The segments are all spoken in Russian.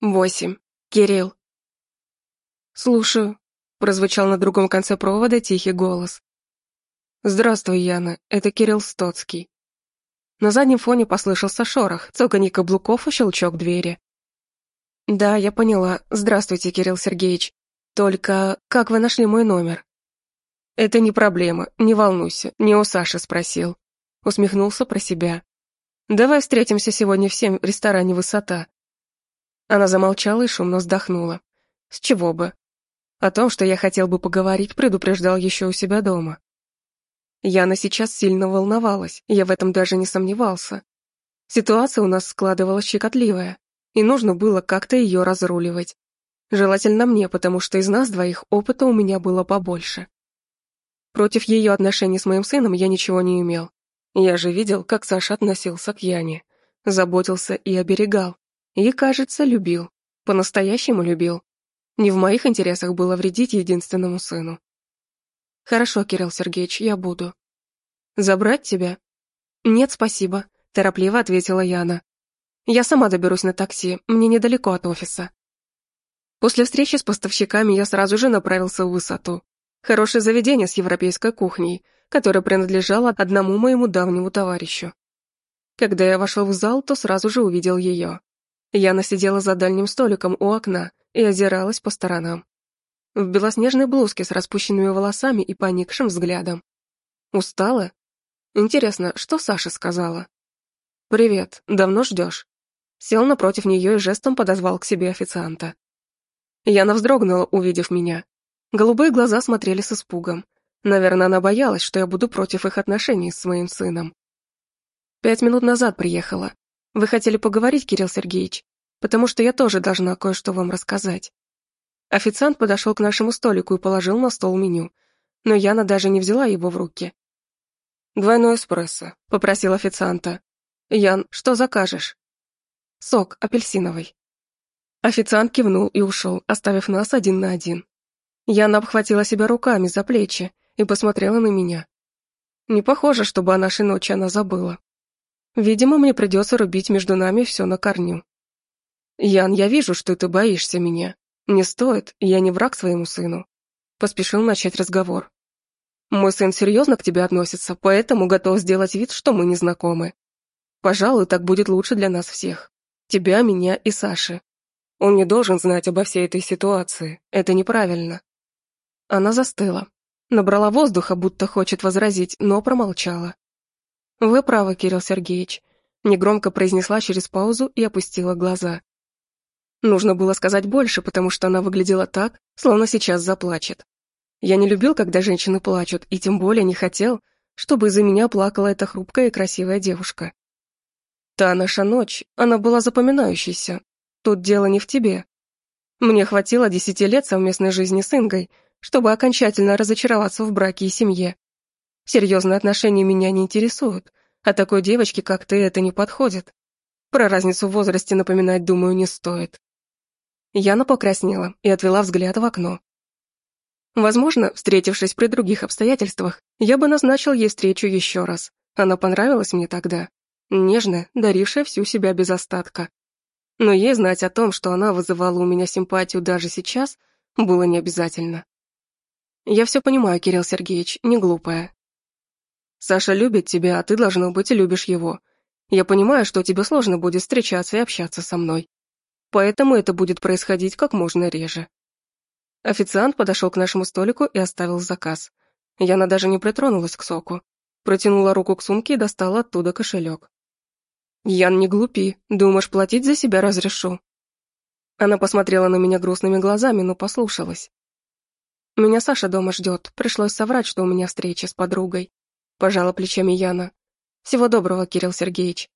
Восемь. Кирилл. «Слушаю», — прозвучал на другом конце провода тихий голос. «Здравствуй, Яна, это Кирилл Стоцкий». На заднем фоне послышался шорох, цоканье каблуков и щелчок двери. «Да, я поняла. Здравствуйте, Кирилл Сергеевич. Только как вы нашли мой номер?» «Это не проблема, не волнуйся, не у Саши спросил». Усмехнулся про себя. «Давай встретимся сегодня в семь в ресторане «Высота». Она замолчала и шумно вздохнула. С чего бы? О том, что я хотел бы поговорить, предупреждал еще у себя дома. Яна сейчас сильно волновалась, я в этом даже не сомневался. Ситуация у нас складывалась щекотливая, и нужно было как-то ее разруливать. Желательно мне, потому что из нас двоих опыта у меня было побольше. Против ее отношений с моим сыном я ничего не имел. Я же видел, как Саша относился к Яне. Заботился и оберегал. И, кажется, любил. По-настоящему любил. Не в моих интересах было вредить единственному сыну. Хорошо, Кирилл Сергеевич, я буду. Забрать тебя? Нет, спасибо, торопливо ответила Яна. Я сама доберусь на такси, мне недалеко от офиса. После встречи с поставщиками я сразу же направился в высоту. Хорошее заведение с европейской кухней, которое принадлежало одному моему давнему товарищу. Когда я вошел в зал, то сразу же увидел ее. Яна сидела за дальним столиком у окна и озиралась по сторонам. В белоснежной блузке с распущенными волосами и поникшим взглядом. Устала? Интересно, что Саша сказала? «Привет, давно ждешь?» Сел напротив нее и жестом подозвал к себе официанта. Яна вздрогнула, увидев меня, Голубые глаза смотрели с испугом. Наверное, она боялась, что я буду против их отношений с моим сыном. Пять минут назад приехала. Вы хотели поговорить, Кирилл Сергеевич? Потому что я тоже должна кое-что вам рассказать. Официант подошел к нашему столику и положил на стол меню, но Яна даже не взяла его в руки. «Двойной эспрессо», — попросил официанта. «Ян, что закажешь?» «Сок апельсиновый». Официант кивнул и ушел, оставив нас один на один. Яна обхватила себя руками за плечи и посмотрела на меня. Не похоже, чтобы о нашей ночи она забыла. Видимо, мне придется рубить между нами все на корню. «Ян, я вижу, что ты боишься меня. Не стоит, я не враг своему сыну». Поспешил начать разговор. «Мой сын серьезно к тебе относится, поэтому готов сделать вид, что мы не знакомы. Пожалуй, так будет лучше для нас всех. Тебя, меня и Саши. Он не должен знать обо всей этой ситуации. Это неправильно. Она застыла. Набрала воздуха, будто хочет возразить, но промолчала. «Вы правы, Кирилл Сергеевич», — негромко произнесла через паузу и опустила глаза. Нужно было сказать больше, потому что она выглядела так, словно сейчас заплачет. Я не любил, когда женщины плачут, и тем более не хотел, чтобы из-за меня плакала эта хрупкая и красивая девушка. Та наша ночь, она была запоминающейся. Тут дело не в тебе. Мне хватило десяти лет совместной жизни с Ингой, чтобы окончательно разочароваться в браке и семье. Серьезные отношения меня не интересуют, а такой девочке, как ты, это не подходит. Про разницу в возрасте напоминать, думаю, не стоит. Яна покраснела и отвела взгляд в окно. Возможно, встретившись при других обстоятельствах, я бы назначил ей встречу еще раз. Она понравилась мне тогда. Нежная, дарившая всю себя без остатка. Но ей знать о том, что она вызывала у меня симпатию даже сейчас, было не обязательно. Я все понимаю, Кирилл Сергеевич, не глупая. Саша любит тебя, а ты, должно быть, любишь его. Я понимаю, что тебе сложно будет встречаться и общаться со мной. Поэтому это будет происходить как можно реже. Официант подошел к нашему столику и оставил заказ. Яна даже не притронулась к соку. Протянула руку к сумке и достала оттуда кошелек. «Ян, не глупи. Думаешь, платить за себя разрешу?» Она посмотрела на меня грустными глазами, но послушалась. Меня Саша дома ждет. Пришлось соврать, что у меня встреча с подругой. Пожала плечами Яна. Всего доброго, Кирилл Сергеевич.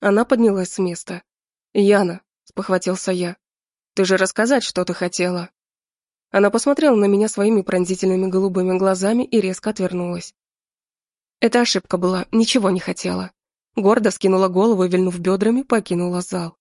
Она поднялась с места. Яна, спохватился я. Ты же рассказать что-то хотела. Она посмотрела на меня своими пронзительными голубыми глазами и резко отвернулась. Это ошибка была, ничего не хотела. Гордо скинула голову вильнув бедрами, покинула зал.